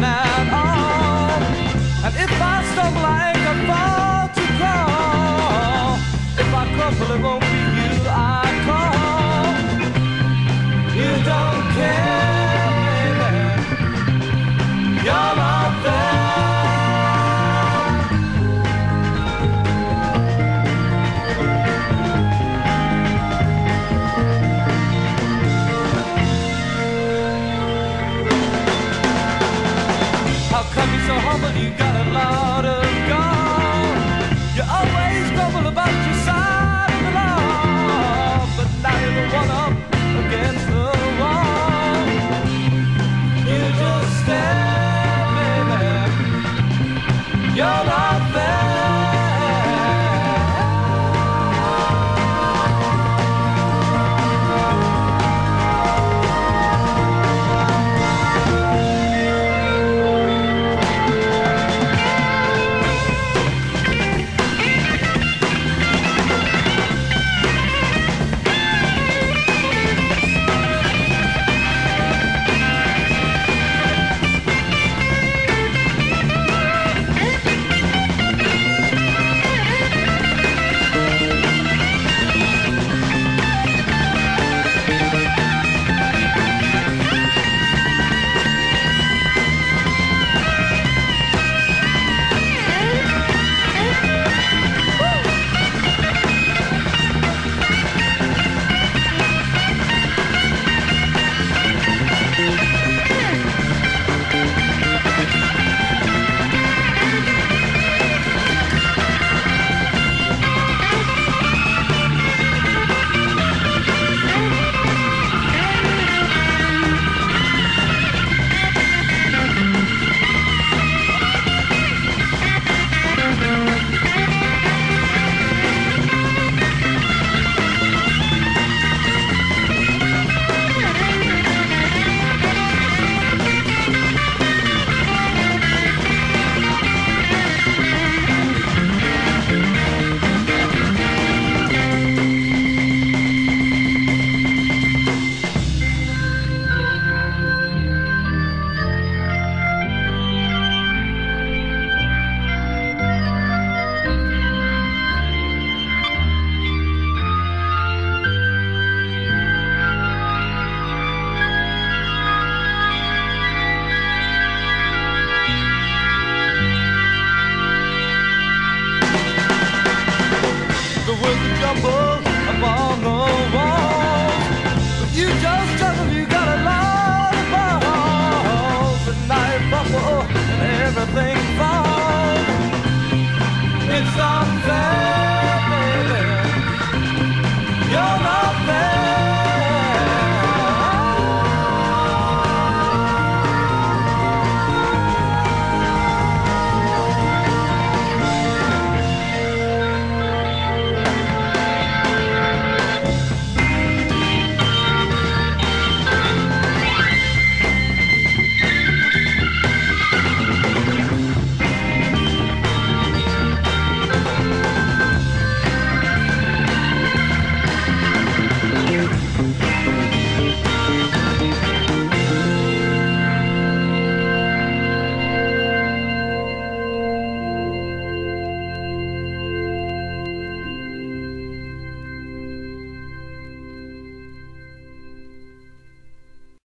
nothing at all. And if I stumble, I ain't gonna fall to crawl. If I crumble, it won't be you I call. You don't care. Humble? You got a lot of tambor